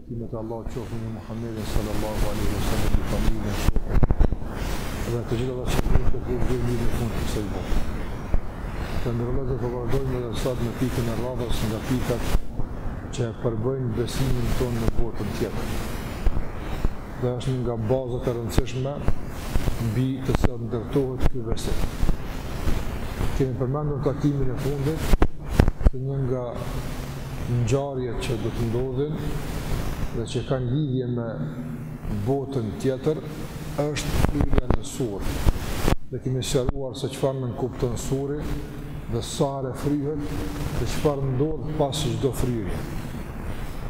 Bekimet e Allahut qofshin mbi Muhamedin sallallahu alaihi wasallam, mbi familjen e tij. Dhe të gjithë ata që kanë qenë të gjithë në fund të kësaj bote. Të nderuar vëllezër po vazhdojmë edhe sot në pikën e radhës nga pikat që e përbëjnë besimin tonë në botën tjetër. Dhe është një nga bazat e rëndësishme mbi të cilat ndërtohet ky besim. Kemi përmendur takimin e fundit se një nga ngjarjet që do të ndodhin dhe që kanë lidhje me botën tjetër është fryrja në sur. Dhe kemi sqaruar se çfarë nënkupton suri dhe sa herë fryhet dhe çfarë ndodh pas çdo fryrje.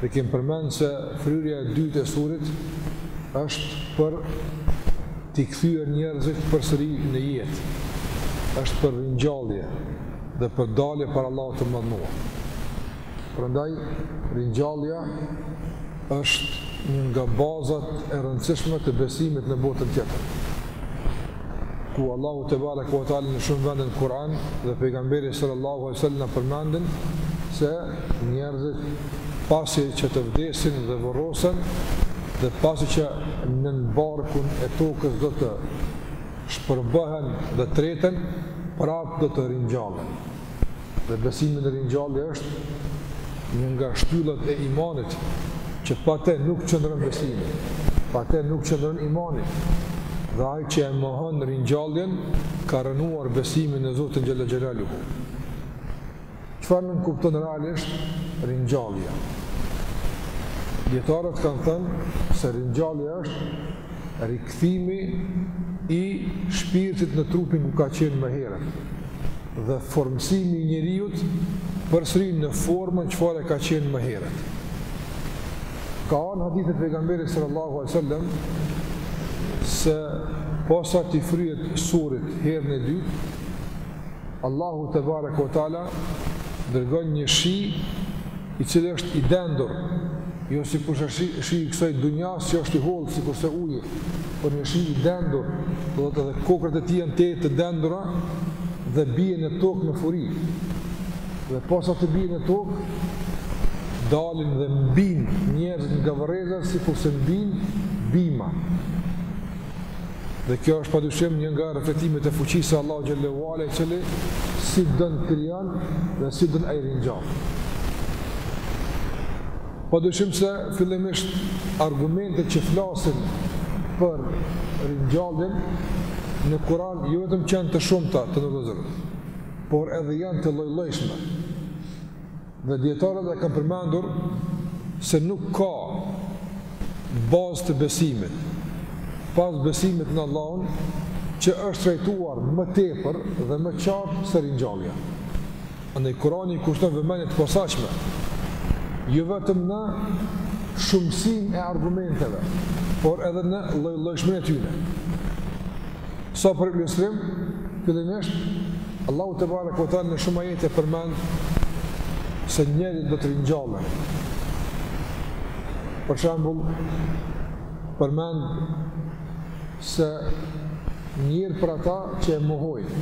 Dhe kemi përmend se fryrja e dytë e surit është për t'i kthyer njerëzit përsëri në jetë. Është për ringjallje. dhe për dalje para Allahut të Madhëruar. Prandaj ringjallja është një nga bazat e rëndësishme të besimit në botën tjetër. Ku Allahu tebareke ve teala në shumë vende në Kur'an dhe pejgamberi sallallahu alaihi wasallam na përmendin se njerëzit pasi që të vdesin dhe varrosen dhe pasi që nën barkun e tokës do të shpërbëhen dhe treten, prapë do të ringjallen. Dhe besimi në ringjallje është një nga shtyllat e imanit, që pa te nuk qëndron besimi, pa te nuk qëndron imani. Dhe ai që e mohon ringjalljen ka rënuar besimin në Zotin Xhel-le Xhelaluhu. Çfarë nënkupton realisht ringjallja? Dijetarët kanë thënë se ringjallja është rikthimi i shpirtit në trupin ku ka qenë më herët dhe formësimi i njeriut përsëri në formën çfarë ka qenë më herët. Ka në hadithet e pejgamberit sallallahu alaihi wasallam se posa t'i fryhet surit herën e dytë, Allahu tebareke ve teala dërgon një shi i cili është i dendur, jo sikurse shiu, shiu i kësaj dunjaje, që është i hollë, sikurse uji, por një shi i dendur, do të edhe kokrrat e tij jenë të dendura, dhe bie në tokë me furi, dhe posa të bie në tokë, dalin dhe mbijnë njerëzit nga varrezat, sikurse mbin bima. Dhe kjo është pa dyshim një nga reflektimet e fuqisë së Allahut Xhel-le ve Ala i cili si don krijon dhe si don ai ringjall. Pa dyshim se fillimisht argumentet që flasin për ringjalljen në kuran jo vetëm që janë të shumta të nderuar vëllezër, por edhe janë të llojllojshme. Dhe dijetarët e kanë përmendur se nuk ka bazë të besimit, pas besimit në Allahun, që është trajtuar më tepër dhe më qartë se ringjallja. Andaj Kurani i kushton vëmendje të posaçme jo vetëm në shumësinë e argumenteve, por edhe në lloj-llojshmërinë e tyre. Sa për ilustrim, fillimisht Allahu tebareke ue teala në shumë ajete përmend se njeriu do të ringjallë. Për shembull, përmend se njëherë për ata që e mohojnë,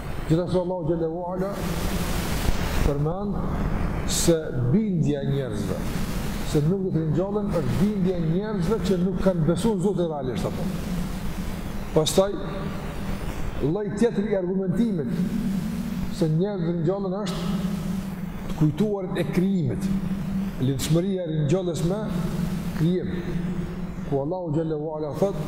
Gjithashtu Allahu xhel-le ue ala përmend se bindja e njerëzve se nuk do të ringjallen është bindja e njerëzve që nuk kanë besuar në Zotin realisht apo. Pastaj lloj tjetër i argumentimit se njerëzit do të ringjallen është të kujtuarit e krijimit. Lidhshmëria e ringjalljes me krijim. Ku Allahu xhel-le ue ala thotë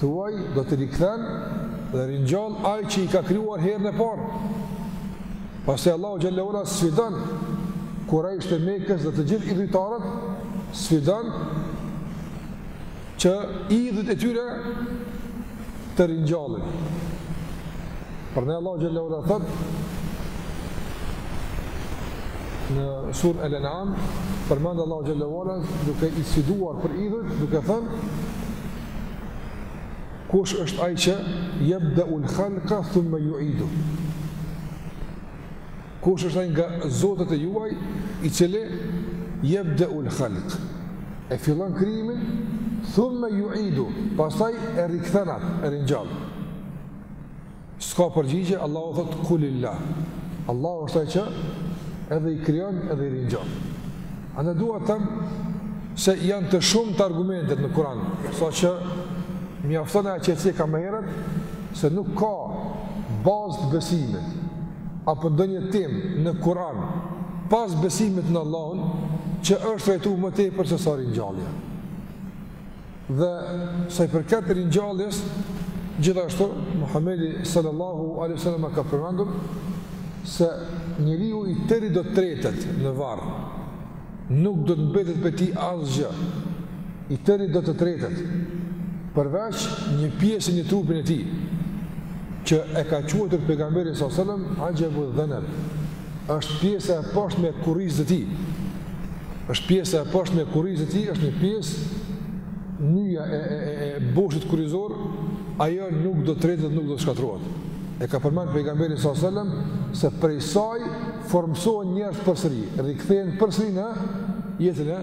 Thuaj, do t'i rikthen dhe ringjall ai që i ka krijuar herën e parë. Pastaj Allahu xhel-le ue ala sfidon kurejshët e Mekës dhe të gjithë idhujtarët, sfidon që idhujt e tyre të ringjallin. Për ne Allahu xhel-le ue ala thotë në suren El-En'am, përmend Allahu xhel-le ue ala duke i sfiduar për idhujt, duke thënë kush është ai që jebdeul halka thumme juiduh Kush është ai nga zotat e juaj, i cili jebdeul halk, e fillon krijimin, thumme juiduh, pastaj e rikthen atë, e ringjall. S'ka përgjigje, Allahu thotë, kulil-lah. Allahu është ai që edhe i krijon edhe i ringjall. Pra dua të them se janë të shumta argumentet në Kur'an, saqë mjafton ajo që ceka më herët, se nuk ka bazë të besimit, apo ndonjë temë në Kur'an pas besimit në Allahun që është trajtuar më tepër se sa ringjallja. Dhe sa i përket ringjalljes, gjithashtu Muhamedi sallallahu alaihi wasallam ka përmendur se njeriu i tëri do të tretet në varr nuk do të mbetet prej tij asgjë, i tëri do të tretet, përveç një pjese në trupin e tij, që e ka quajtur pejgamberi alejhi selam axhebu dheneb, është pjesa e poshtme e kurrizit të tij, është pjesa e poshtme e kurrizit të tij, është një pjesë nyja e, e, e, e boshit kurrizor, ajo nuk do të tretet, nuk do të shkatërrohet. E ka përmend pejgamberi sa selam se prej saj formësohen njerëz përsëri, rikthehen përsëri në jetën e,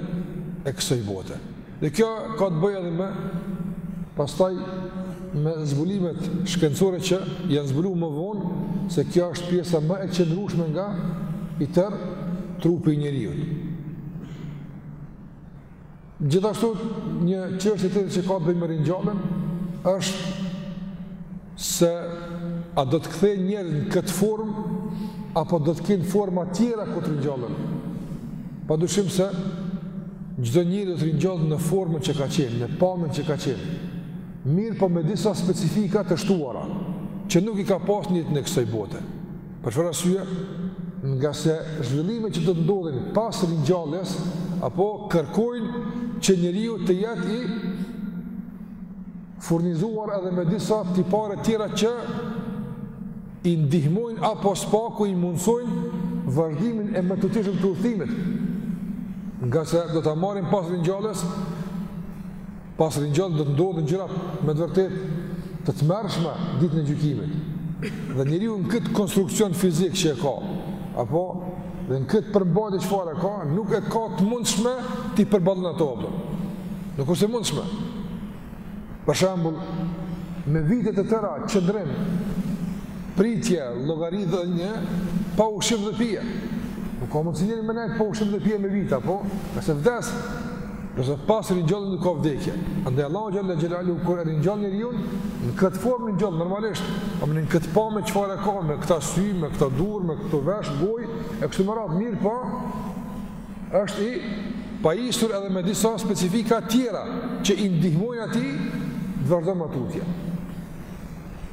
e kësaj bote. Dhe kjo ka të bëjë edhe me pastaj me zbulimet shkencore që janë zbuluar më vonë se kjo është pjesa më e qëndrueshme nga i tërë trupi i njeriut. Gjithashtu një çështje tjetër që ka të bëjë me ringjalljen është se a do të kthehen njerëz në këtë formë apo do të kenë forma të tjera kur të ringjallen. Pa dyshim se çdo njeri do të ringjallet në formën që ka qenë, në pamjen që ka qenë. Mirëpo me disa specifika të shtuara që nuk i ka pas n'jetën e kësoj bote. Për çfarë arsye? Ngase zhvillimet që do të ndodhin pas ringjalljes apo kërkojnë që njeriu të jetë i furnizuar edhe me disa tipare tjera që i ndihmojnë apo së paku i mundësojnë vazhdimin e mëtutjeshëm të udhëtimit. Ngase do të marrim pas ringjalljes Pas ringjalljes do të ndodhin gjëra me të vërtetë të tmerrshme ditën e gjykimit. Dhe njeriu në këtë konstruksion fizik që e ka, apo dhe në këtë përmbajtje çfarë ka, nuk e ka të mundshme t'i përballon ato apo. Nuk është e mundshme. Për shembull, me vite të tëra qëndrim pritje llogaridhënie pa ushqim dhe pije. Nuk ka mundësi njeri me nejtë pa ushqim dhe pije me vite, apo? Se vdes, Nëse pas ringjalljes nuk ka vdekje. Andaj Allahu xhel-le xhelaluhu kur e ringjall njeriun, në këtë formë e ringjall, normalisht, domethënë këtë pamje çfarë e ka, me këta sy, me këto dur, me këto vesh, gojë, e kështu me radhë, mirëpo është i pajisur edhe me disa specifika tjera që i ndihmojnë atij të vazhdon më tutje.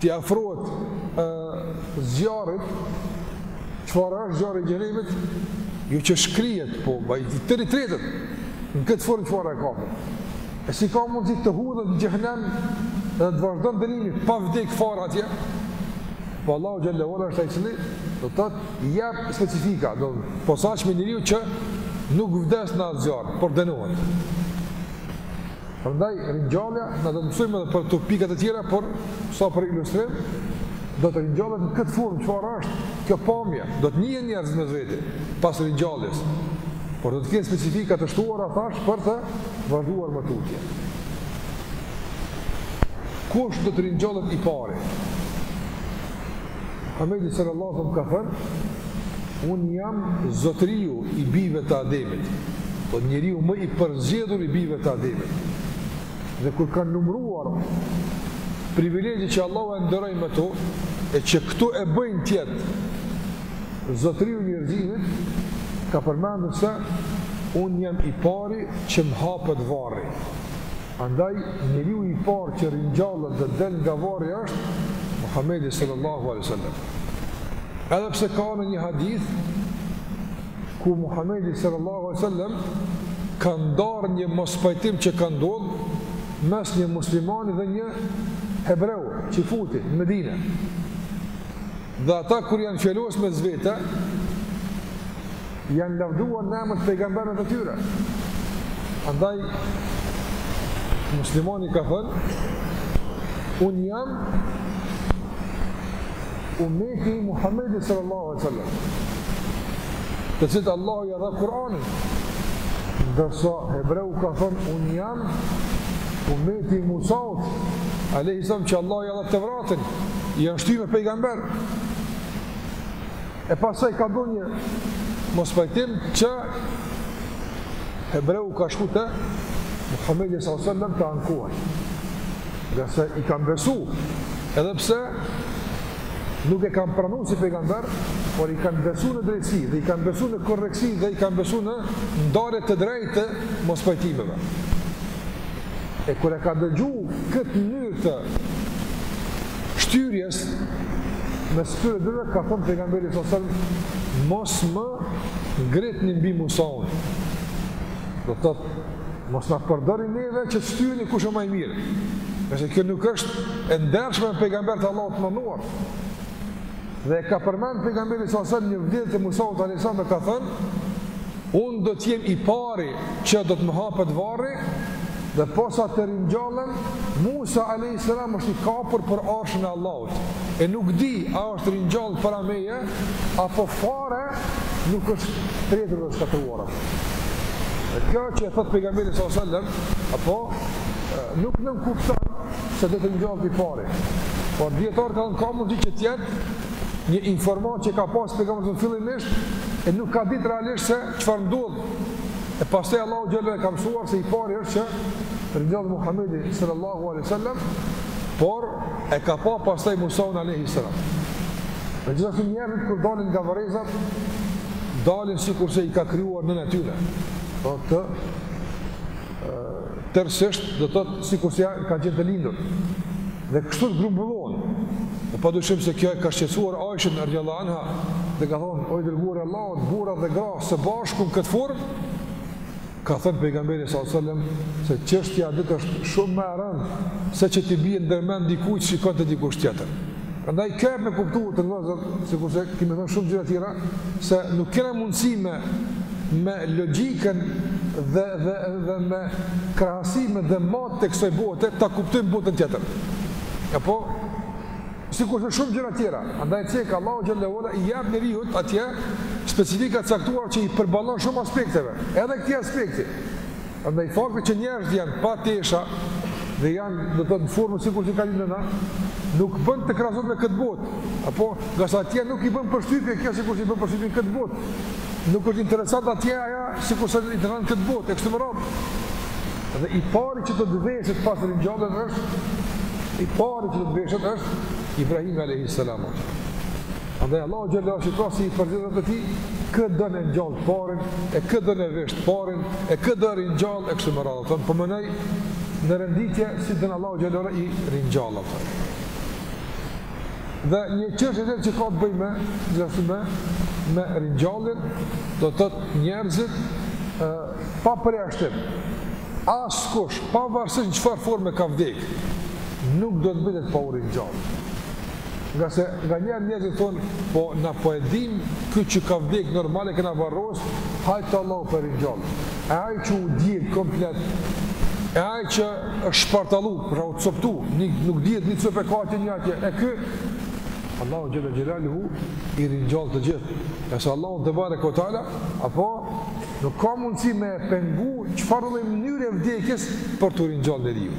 T'i afrohet ë zjarrit, çfarë është zjarri i xhehenemit? Jo që shkrihet, po ai i tëri tretet. Në këtë formë çfarë e ka? E si ka mundësi të hudhet në xhehenem dhe të vazhdon dënimi pa vdek fare atje? Po Allahu xhel-le ve ala është ai cili do të thotë jep specifika, do posaçme njeriut që nuk vdes në at zjarr, por dënohet. Prandaj ringjallja na do të mësojmë edhe për këto pika të tjera, por sa për ilustrim do të ringjallet në këtë formë çfarë është kjo pamja, do të njihen njerëzit mes veti pas ringjalljes. Por do të kenë specifika të shtuara thash për të vazhduar më tutje. Kush do të ringjallet i pari? Muhammedi sallallahu alaihi wasallam ka thënë unë jam zotëriu i bijve të Ademit. Po njeriu më i përzgjedhur i bijve të Ademit. Dhe kur ka numëruar privilegjet që Allahu e nderoi me to, e që këto e bëjnë të jetë zotëriu i njerëzimit, ka përmendur se unë jam i pari që më hapet varri. Andaj, njeriu i parë që ringjallet dhe del nga varri është Muhamedi sallallahu alaihi wasallam. Edhe pse ka në një hadith ku Muhamedi sallallahu alaihi wasallam ka ndarë një mospajtim që ka ndodhur mes një muslimani dhe një hebreu çifut në Medinë. Dhe ata kur janë fjalos mes vete, janë lavduar në emër të pejgamberëve të tyre. Andaj muslimani ka thënë unë jam ummeti i Muhamedit sallallahu alaihi wasallam. Të cilit Allahu ia dha Kur'anin. Ndërsa hebreu ka thënë unë jam ummeti i Musaut alaihi salam që Allahu ia dha Tevrat. Atin, janë shty me pejgamber. E pastaj ka ndodh një mospajtim që hebreu ka shku te Muhammedi s.a.s. të ankohet. Ngase i kanë besu, edhe pse nuk e kanë pranu si pejgamber, por i kanë besu në drejtësi, dhe i kanë besu në korrektësi, dhe i kanë besu në ndarje të drejtë të mospajtimeve. E kur e ka dëgju këtë mënyrë të shtyrjes, mes atyre dyve ka thënë pejgamberi s.a.s., mos më ngritni mbi Musaun. Do të thotë, mos na përdorni neve që të shtyheni kush është ma i mirë. Ngase kjo nuk është e ndershme me pejgamberë të Allahut të madhëruar. Dhe ka përmend pejgamberi s.a.s. një vlerë të Musaut alejhi selam dhe ka thënë, unë do të jem i pari që do të më hapet varri, dhe posa të ringjallem, Musa alejhi selam është i kapur për arshin e Allahut, e nuk di a është ringjall para meje, apo fare nuk është tretur dhe shkatërruar. Dhe kjo që e thotë pejgamberi s.a.s. po nuk nënkupton se do të ringjallet i pari. Por dijetarët kanë thënë ka mundësi që të jetë një informatë që ka pasë pejgamberi ynë fillimisht, e nuk ka ditë realisht se çfarë ndodh. E pastaj Allahu xhelle e ka mësuar se i pari është që ringjallet Muhammedi sallallahu aleyhi sallam, por e ka pa pastaj Musaun aleyhi salam. Megjithatë njerëzit kur dalin nga varrezat, dalin sikurse i ka krijuar nëna e tyre. Dhe të Tërësisht, do të thotë sikurse janë kanë qenë të lindur. Dhe kështu të grumbullohen. Dhe pa dyshim se kjo e ka shqetësuar Aishën radijallahu anha dhe ka thonë, o i dërguar i Allahut, burra dhe gra, së bashku në këtë formë, ka thënë pejgamberi s.a.s. se çështja do të jetë shumë më rëndë se që t'i bjen ndërmend dikujt që shikon te dikush tjetër. Prandaj kjo jep me kuptu, të nderuar vëllazër, sikurse kemi thënë shumë gjëra të tjera, se nuk kena mundësi me me logjikën dhe dhe dhe me krahasime dhe mat të kësaj bote ta kuptojmë botën tjetër. Apo sikurse shumë gjëra të tjera, andaj s'cek Allahu xhel-le ve ala i jap njeriut atje specifika të caktuar që i përballon shumë aspekteve, edhe këtij aspekti. Andaj fakti që njerëzit janë pa tesha dhe janë do të thotë në formë sikurse i ka lind nëna, nuk bën të krahasohet me këtë botë. Apo, nga se atje nuk i bën përshtypje kjo sikurse i bën përshtypje n'këtë botë. Nuk është interesant atje ajo sikurse është n'këtë botë e kështu me radhë. Dhe i pari që do të veshet pas ringjalljes është i pari që do të veshet është Ibrahimi alejhi selam. Andaj Allahu xhel-le ve ala si ka të përzgjedhurat e tij, kë don e ngjall t'parin, e kë don e vesh t'parin, e kë don e ringjall e kështu me radhë. Atë po menoj në renditje si don Allahu xhel-le ve ala i ringjall ata. Dhe një çështje tjetër që ka të bëjë me gjithashtu me me ringjalljen, do të thotë njerëzit ë pa përjashtim. Askush, pavarësisht n'çfarë forme ka vdekë, nuk do të mbetet pa u ringjallë. Ngase nganjëherë njerëzit thonë, po na po e dim, ky që ka vdek normal e kena varros, hajt, atë Allahu po e ringjall. E ai që u djeg komplet, e ai që është shpartalu, pra u coptu, nuk dihet një copë e ka atje një atje, e ky, Allahu xhel-le xhelaluhu i ringjall të gjithë. E se Allahu tebareke ve teala, apo nuk ka mundësi me e pengu çfarëdo lloj mënyre e vdekjes për t'u ringjallë njeriu.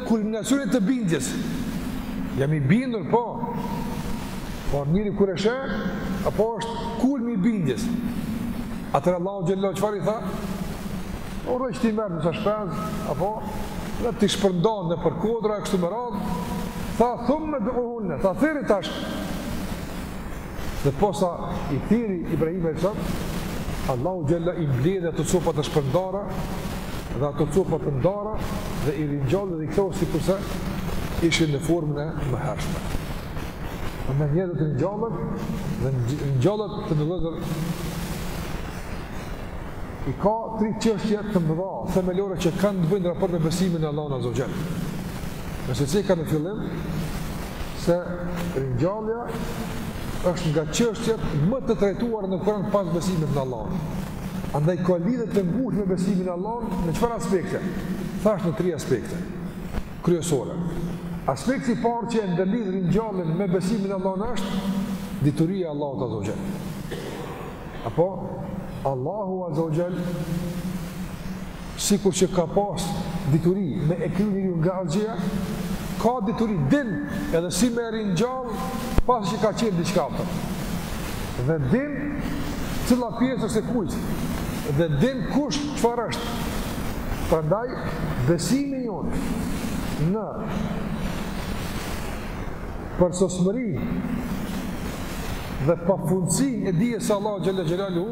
Kulminacionit të bindjes. Jam i bindur, po. Por njeri kur e sheh, apo është kulmi i bindjes. Atëherë Allahu xhel-le çfarë i tha? Urdhëroi që t'i merr disa shpez, apo dhe t'i shpërndan nëpër kodra, kështu me radhë, tha thumme d'uhunne, tha thirri tash. Dhe posa i thirri Ibrahimi alejhi selam, Allahu xhel-le i mbledhi ato copa të shpërndara dhe ato copa të ndara dhe i ringjalli dhe i ktheu sikurse ishin në formën e mëhershme. Domethënë njerëzit ringjallen dhe ringjallja të nderuar vëllazër i ka tri çështje të mëdha themelore që kanë të bëjnë n'raport me besimin në Allahun azze ve xhel. Ne siç e cekëm në fillim, se ringjallja është nga çështjet më të trajtuara në Kur'an pas besimit në Allah. Andaj ka lidhje të ngushtë me besimin në Allah në çfarë aspekte? Thashë në tri aspekte kryesore. Aspekti i parë që e ndërlidh ringjalljen me besimin në Allah është dituria e Allahut azze ue xhel. Apo Allahu azze ue xhel Sikur që ka pas dituri me e kriju njeriun nga asgjëja, ka dituri, din edhe si me ringjall, pasi që ka qenë diçka pra. Dhe din cila pjesë është e kujt, dhe din kush çfarë është. Prandaj, besimi jonë në përsosmërinë dhe pafundësinë e dijes së Allahut xhel-le xhelaluhu,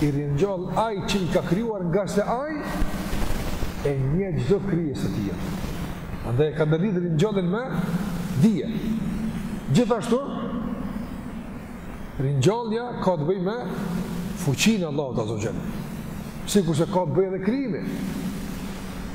i ringjall Ai që i ka krijuar ngase Ai e njeh çdo krijesë të tij. Andaj e ka ndërlidh ringjalljen me dije. Gjithashtu, ringjallja ka të bëjë me fuqinë e Allahut azze ue xhel. Sikurse ka të bëjë edhe krijimi.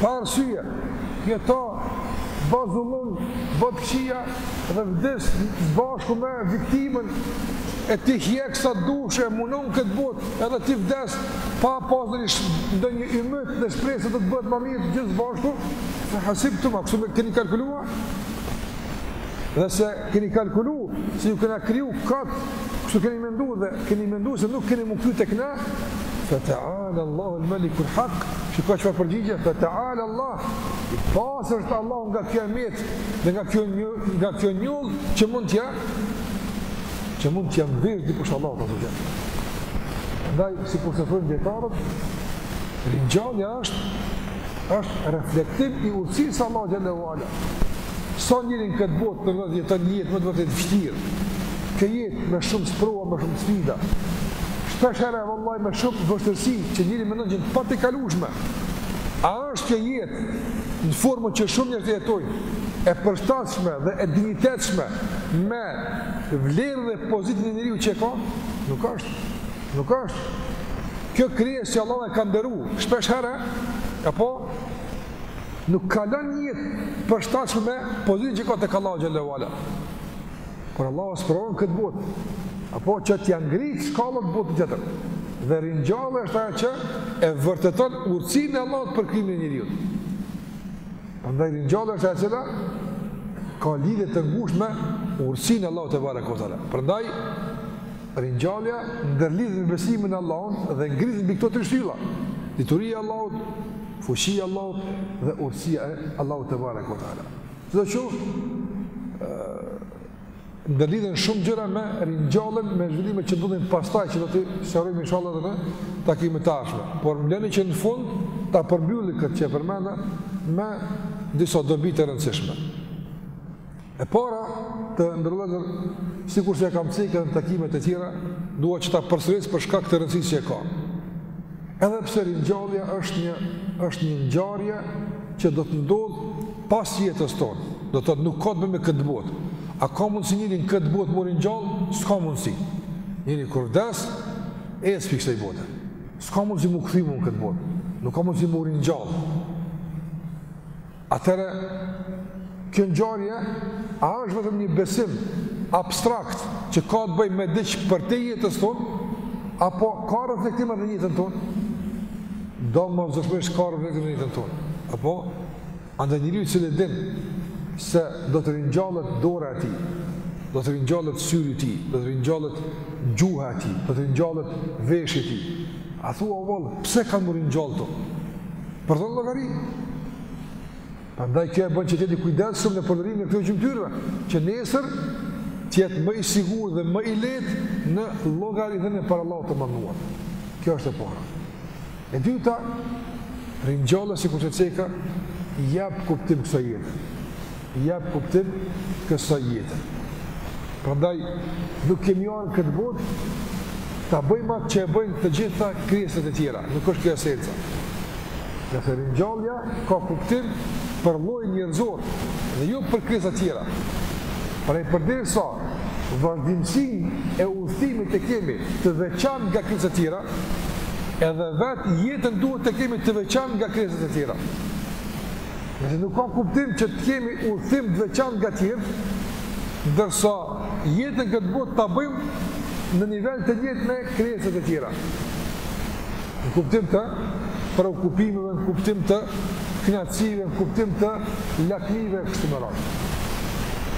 Pa arsye, këta ba zullum, bon të këqija dhe vdes bashkë me viktimën e tij hjek sa dush e mundon këtë botë edhe ti vdes pa pas ndonjë ymyt dhe shpresë se do të bëhet ma mirë gjithë bashkë e hasibtum, a kështu keni kalkulu a, dhe se keni kalkulu se ju kena kriju kot kështu keni mendu dhe keni mendu se nuk keni me u kthy te na Allahu el-Meliku el-Hak, që ka çfarë përgjigje, fe teala Allah, i pastër është Allahu nga kjo e metë, dhe nga kjo, një, nga kjo njollë, që mund t'ia, që mund t'ia mveshë dikush Allahut azze ue xhel. Andaj, sikurse thonë dijetarët, ringjallja është, është reflektim i urtësisë së Allahut xhel-le ue ala, Sa njeri në këtë botë në rrëdhë jeton një jetë me të vërtetë të vështirë. Një jetë me shumë sprova, me shumë sfida. Shpesh herë vëlla me shumë vështirësi që njeriu mendon që janë të patejkalueshme. A është kjo jetë në formën që shumë njerëz jetojnë e përshtatshme dhe e dinjitetshme me vlerën dhe pozitën e njeriut që e ka? Nuk është. Nuk është. Kjo krijesë që Allahu e ka nderu, shpesh herë apo Nuk kalon një jetë të përshtatshme me pozitën që ka tek Allahu xhel-le ue ala. Por Allahu sprovon këtë botë. Apo që t'ia ngrit shkallët në botën tjetër. Dhe ringjallja është ajo që e vërteton urtësinë e Allahut për krijimin e njeriu. Prandaj ringjallja është ajo që ka lidhje të ngushtë me urtësinë e Allahut tebareke ue teala. Prandaj ringjallja ndërlidhet me besimin në Allahun dhe ngrihet mbi këto tri shtylla. Dituria e Allahut, Fuqia e Allahut dhe urtësia e Allahut tebareke ue teala. Do të ndërlidhen shumë gjëra me ringjalljen me zhvillimet që ndodhin pastaj që do t'i sqarojmë inshallah edhe në takimet e ardhshme. Por më lëni që në fund ta përmbylli këtë që përmenda me disa dobi të rëndësishme. E para të nderuar vëllezër, sikurse e kam cekë edhe në takimet e tjera, dua që ta përsëris për shkak të rëndësisë që e ka. Edhe pse ringjallja është një, është një ngjarje që do të ndodhë pas jetës tonë, do të thotë nuk ka të bëjë me këtë botë. A ka mundësi njeri në këtë botë m'u ringjallë? S'ka mundësi. Njeri kur vdes, ecë pi kësaj bote. S'ka mundësi m'u kthy më në këtë botë. Nuk ka mundësi m'u ringjallë. Atëherë, kjo ngjarje a është vetëm një besim abstrakt që ka të bëjë me diç përtej jetës tonë apo ka reflektime në jetën tonë? Domosdoshmërisht ka reflektime në jetën tonë. Apo, andaj njeriu i cili e din se do të ringjallet dora e tij, do të ringjallet syri i tij, do të ringjallet gjuha e tij, do të ringjallet veshi i tij, A thua vallë, pse kanë m'u ringjallë këto? Për të dhënë llogari. Prandaj kjo e bën që të jetë i kujdesshëm në përdorimin e këtyre gjymtyrëve, që nesër të jetë më i sigurt dhe më i lehtë në llogaridhënie para Allahut të madhëruar. Kjo është e para. E dyta, ringjallja sikurse e ceka, i jep kuptim kësaj jete. jep kuptim kësaj jete. Prandaj nuk kemi ardhur në këtë botë ta bëjmë atë që e bëjnë të gjitha krijesat e tjera, nuk është kjo esenca. Nëse ringjallja ka kuptim për llojin njerëzor dhe jo për krijesat e tjera. Prandaj përderisa vazhdimësinë e udhëtimit e kemi të veçantë nga krijesat e tjera, edhe vetë jetën duhet ta kemi të veçantë nga krijesat e tjera. Dhe nuk ka kuptim që të kemi udhëtim të veçantë nga të tjerët, ndërsa jetën në këtë botë ta bëjmë në nivel të njëjtë me krijesat e tjera. Në kuptim të preokupimeve, në kuptim të kënaqësive, në kuptim të lakmive kështu me radhë.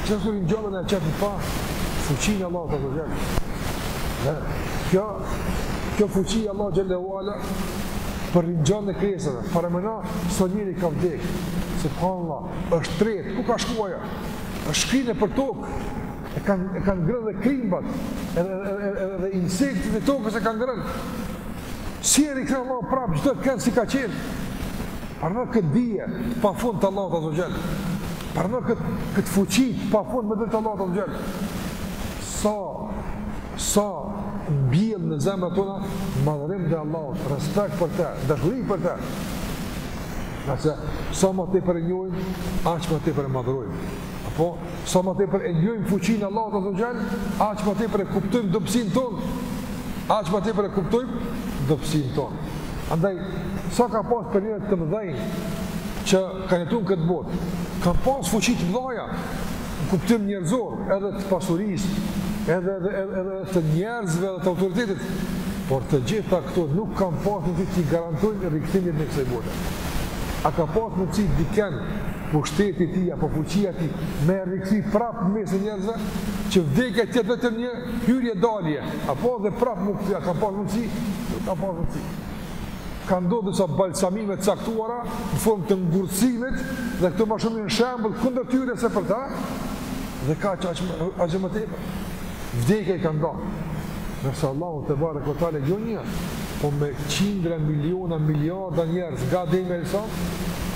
Kur ringjallen do ta shofim fuqinë e Allahut azze ue xhel. Kjo kjo fuqi e Allahut xhel-le ue ala për ringjalljen e krijesave, para mëna Sa njeri ka vdek, subhanallah, është tret, ku ka shku ajo? Është shkri nëpër tokë. E kanë e kanë ngrënë dhe krimbat, edhe edhe edhe edhe insektet e tokës e kanë ngrënë. Si e rikthen Allah prapë çdokënd si ka qenë? Paramendo këtë dije të pafund të Allahut azze ue xhel. Paramendo këtë, këtë fuqi të pafund me të vërtetë të Allahut azze ue xhel. Sa, sa mbjell në zemrat tona, madhërim ndaj Allahut, respekt për te, dashuri për te. Ngase, sa ma tepër e njohim, aq ma tepër e madhërojmë. Apo, sa ma tepër e njohim fuqinë e Allahut azza wa jall, aq ma tepër e kuptojmë dobësinë tonë. Aq ma tepër e kuptojmë dobësinë tonë. Andaj, sa ka pas prej njerëzve të mëdhenj, që kanë jetu në këtë botë, kanë pas fuqi të mëdhaja, në kuptim njerëzor, edhe të pasurisë, edhe edhe edhe, edhe të njerëzve edhe të autoritetit, por të gjitha këto nuk kanë pas mundësi t'i garantojnë rikthimin në mes kësaj bote. A ka pas mundësi diken pushteti i tij apo fuqia e tij me e rikthy prapë në mes të njerëzve që vdekja të jetë vetëm një hyrje dalje, apo dhe prapë a kanë pas mundësi, nuk kanë pas mundësi. Ka ndodhur disa balsamime të caktuara në formë të ngurtësimit dhe këto ma shumë janë shembull kundër tyre se për ta. Dhe ka që aq më tepër. Vdekja i ka nda. Ndërsa Allahu tebareke we teala, jo një, po me qindra, miliona, miliarda njerëz, nga Ademi a.s.,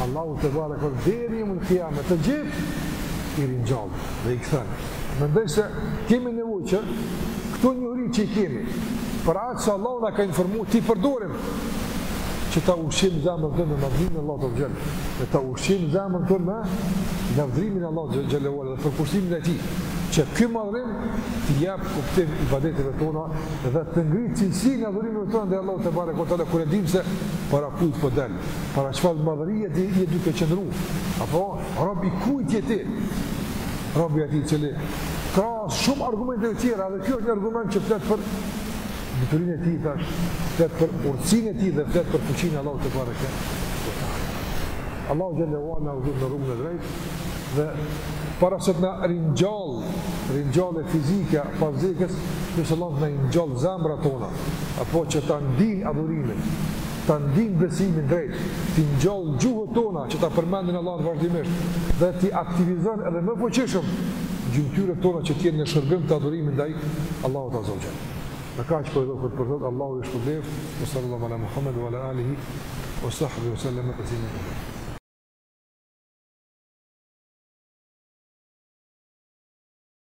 Allahu tebareke we teala, deri në Kijamet të gjithë, i ringjall dhe i kthen. Mendoj se kemi nevojë që këto njohuri që i kemi, për atë që Allahu na ka informu, t'i përdorim, që ta mbushim zemrën tonë me madhërimin e Allahut azza wa jall, dhe ta mbushim zemrën tonë me lavdërimin e Allahut azza wa jall, dhe përkushtimin e tij, që ky madhërim t'i japë kuptim ibadeteve tona, dhe të ngrit cilësinë e adhurimeve tona ndaj Allahut tebareke we teala kur e dimë se para kujt po del, para çfarë madhërie je duke qëndru, apo Rob i kujt je ti? Rob i atij i cili ka shumë argumente të tjera, dhe kjo është një argument që flet për diturin e tij tash, flet për urtësinë e tij dhe flet për fuqinë e Allahut tebareke. Allahu xhallahu ala udhëzon rrugën e drejtë dhe para se të na ringjall, ringjallje fizike pas vdekjes, lus Allahun të na ringjall zemrat tona, apo që ta ndin adhurimin, ta ndijnë besimin drejt, t'i ngjall gjuhët tona që ta përmendin Allahun vazhdimisht dhe t'i aktivizon edhe më fuqishëm gjymtyrët tona që të jenë në shërbim të adhurimit ndaj Allahut azza wa jall. Me kaq po i dhamë fund për sot Allahu ju shpërbleftë, sallallahu ala Muhammed wa ala alihi wa sahbihi wa sallam taslimin katira.